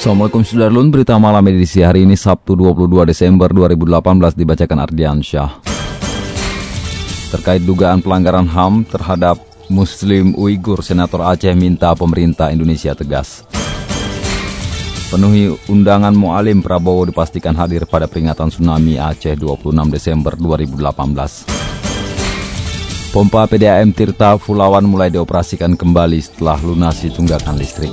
Assalamualaikum Sudarlun, berita malam edisi hari ini Sabtu 22 Desember 2018 dibacakan Ardian Syah. Terkait dugaan pelanggaran HAM terhadap Muslim Uighur, Senator Aceh minta pemerintah Indonesia tegas. Penuhi undangan Mu'alim Prabowo dipastikan hadir pada peringatan tsunami Aceh 26 Desember 2018. Pompa PDAM Tirta Fulawan mulai dioperasikan kembali setelah lunasi tunggakan listrik.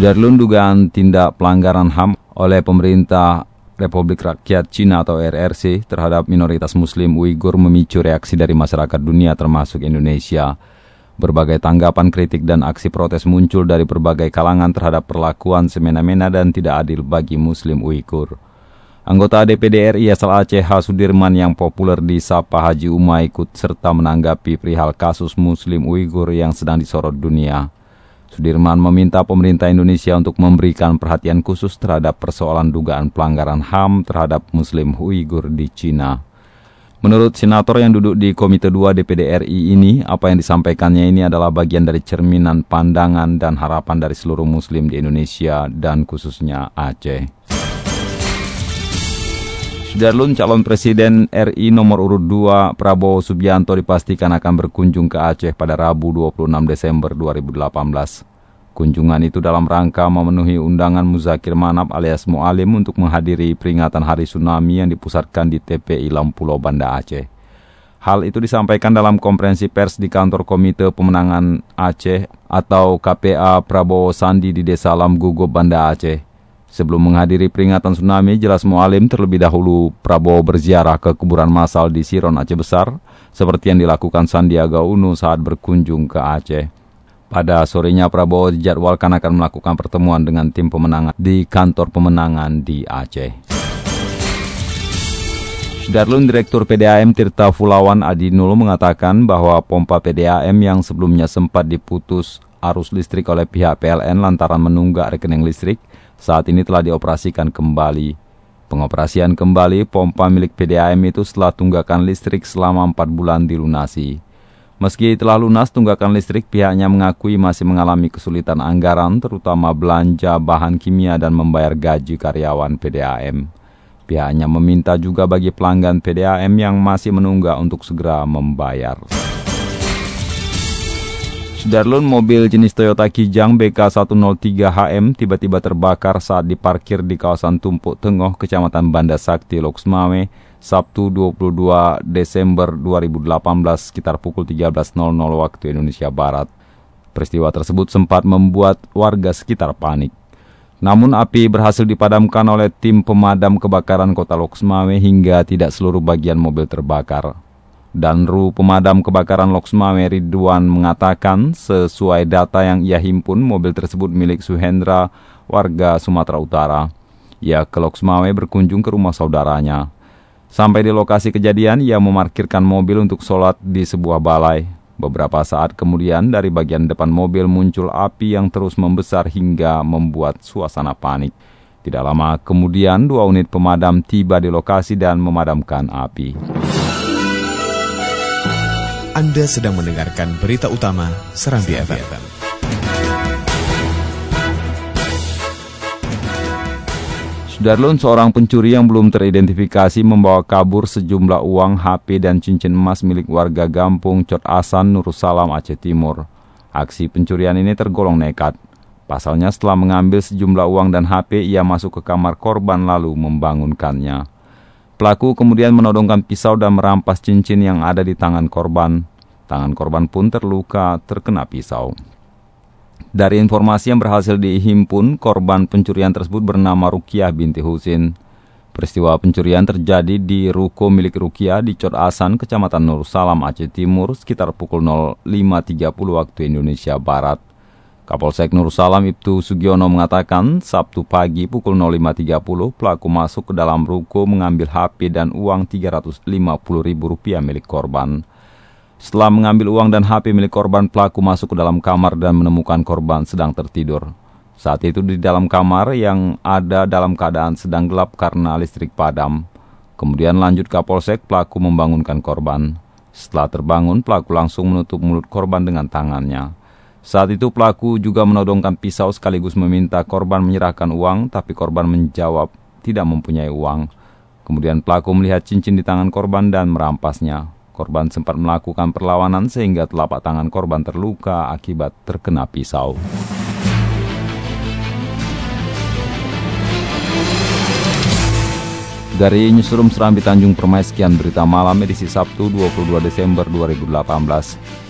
Sudarlun dugaan tindak pelanggaran HAM oleh pemerintah Republik Rakyat Cina atau RRC terhadap minoritas muslim Uighur memicu reaksi dari masyarakat dunia termasuk Indonesia. Berbagai tanggapan kritik dan aksi protes muncul dari berbagai kalangan terhadap perlakuan semena-mena dan tidak adil bagi muslim Uighur. Anggota DPD RI asal Aceh H. Sudirman yang populer di Sapa Haji Uma ikut serta menanggapi perihal kasus muslim Uighur yang sedang disorot dunia. Sudirman meminta pemerintah Indonesia untuk memberikan perhatian khusus terhadap persoalan dugaan pelanggaran HAM terhadap Muslim Uighur di Cina. Menurut senator yang duduk di Komite 2 DPD RI ini, apa yang disampaikannya ini adalah bagian dari cerminan pandangan dan harapan dari seluruh Muslim di Indonesia dan khususnya Aceh. Sudarlun calon presiden RI nomor urut 2 Prabowo Subianto dipastikan akan berkunjung ke Aceh pada Rabu 26 Desember 2018. Kunjungan itu dalam rangka memenuhi undangan Muzakir Manap alias Mu'alim untuk menghadiri peringatan Hari Tsunami yang dipusatkan di TPI Lampulau Banda Aceh. Hal itu disampaikan dalam konferensi pers di kantor Komite Pemenangan Aceh atau KPA Prabowo Sandi di Desa Lamgugo Banda Aceh. Sebelum menghadiri peringatan tsunami, jelas Mu'alim terlebih dahulu Prabowo berziarah ke kuburan massal di Siron Aceh Besar, seperti yang dilakukan Sandiaga Uno saat berkunjung ke Aceh. Pada sorenya Prabowo dijadwalkan akan melakukan pertemuan dengan tim pemenangan di kantor pemenangan di Aceh. Darlun Direktur PDAM Tirta Fulawan Adinul mengatakan bahwa pompa PDAM yang sebelumnya sempat diputus arus listrik oleh pihak PLN lantaran menunggak rekening listrik saat ini telah dioperasikan kembali. Pengoperasian kembali pompa milik PDAM itu setelah tunggakan listrik selama 4 bulan dilunasi. Meski telah lunas tunggakan listrik, pihaknya mengakui masih mengalami kesulitan anggaran, terutama belanja bahan kimia dan membayar gaji karyawan PDAM. Pihaknya meminta juga bagi pelanggan PDAM yang masih menunggak untuk segera membayar. Sudarlun mobil jenis Toyota Kijang BK103HM tiba-tiba terbakar saat diparkir di kawasan Tumpuk Tengoh, Kecamatan Banda Sakti, Loksmawe, Sabtu 22 Desember 2018 sekitar pukul 13.00 waktu Indonesia Barat. Peristiwa tersebut sempat membuat warga sekitar panik. Namun api berhasil dipadamkan oleh tim pemadam kebakaran kota Loksmawe hingga tidak seluruh bagian mobil terbakar. Danru pemadam kebakaran Loksmawe Ridwan mengatakan sesuai data yang ia himpun mobil tersebut milik Suhendra warga Sumatera Utara. Ia ke Loksmawe berkunjung ke rumah saudaranya. Sampai di lokasi kejadian ia memarkirkan mobil untuk sholat di sebuah balai. Beberapa saat kemudian dari bagian depan mobil muncul api yang terus membesar hingga membuat suasana panik. Tidak lama kemudian dua unit pemadam tiba di lokasi dan memadamkan api. Anda sedang mendengarkan berita utama Serambi FM. Sudarlun, seorang pencuri yang belum teridentifikasi membawa kabur sejumlah uang, HP, dan cincin emas milik warga Gampung Cot Asan, Nursalam, Aceh Timur. Aksi pencurian ini tergolong nekat. Pasalnya setelah mengambil sejumlah uang dan HP, ia masuk ke kamar korban lalu membangunkannya. Pelaku kemudian menodongkan pisau dan merampas cincin yang ada di tangan korban. Tangan korban pun terluka terkena pisau. Dari informasi yang berhasil dihimpun, korban pencurian tersebut bernama Rukiah binti Husin. Peristiwa pencurian terjadi di ruko milik Rukiah di Cot Asan, Kecamatan Nur Salam, Aceh Timur, sekitar pukul 05.30 waktu Indonesia Barat. Kapolsek Nur Salam Ibtu Sugiono mengatakan, Sabtu pagi pukul 05.30 pelaku masuk ke dalam ruko mengambil HP dan uang Rp350.000 milik korban. Setelah mengambil uang dan HP milik korban, pelaku masuk ke dalam kamar dan menemukan korban sedang tertidur. Saat itu di dalam kamar yang ada dalam keadaan sedang gelap karena listrik padam. Kemudian lanjut Kapolsek, pelaku membangunkan korban. Setelah terbangun, pelaku langsung menutup mulut korban dengan tangannya. Saat itu pelaku juga menodongkan pisau sekaligus meminta korban menyerahkan uang, tapi korban menjawab tidak mempunyai uang. Kemudian pelaku melihat cincin di tangan korban dan merampasnya. Korban sempat melakukan perlawanan sehingga telapak tangan korban terluka akibat terkena pisau. Dari Newsroom Serambi Tanjung Permai, sekian berita malam edisi Sabtu 22 Desember 2018.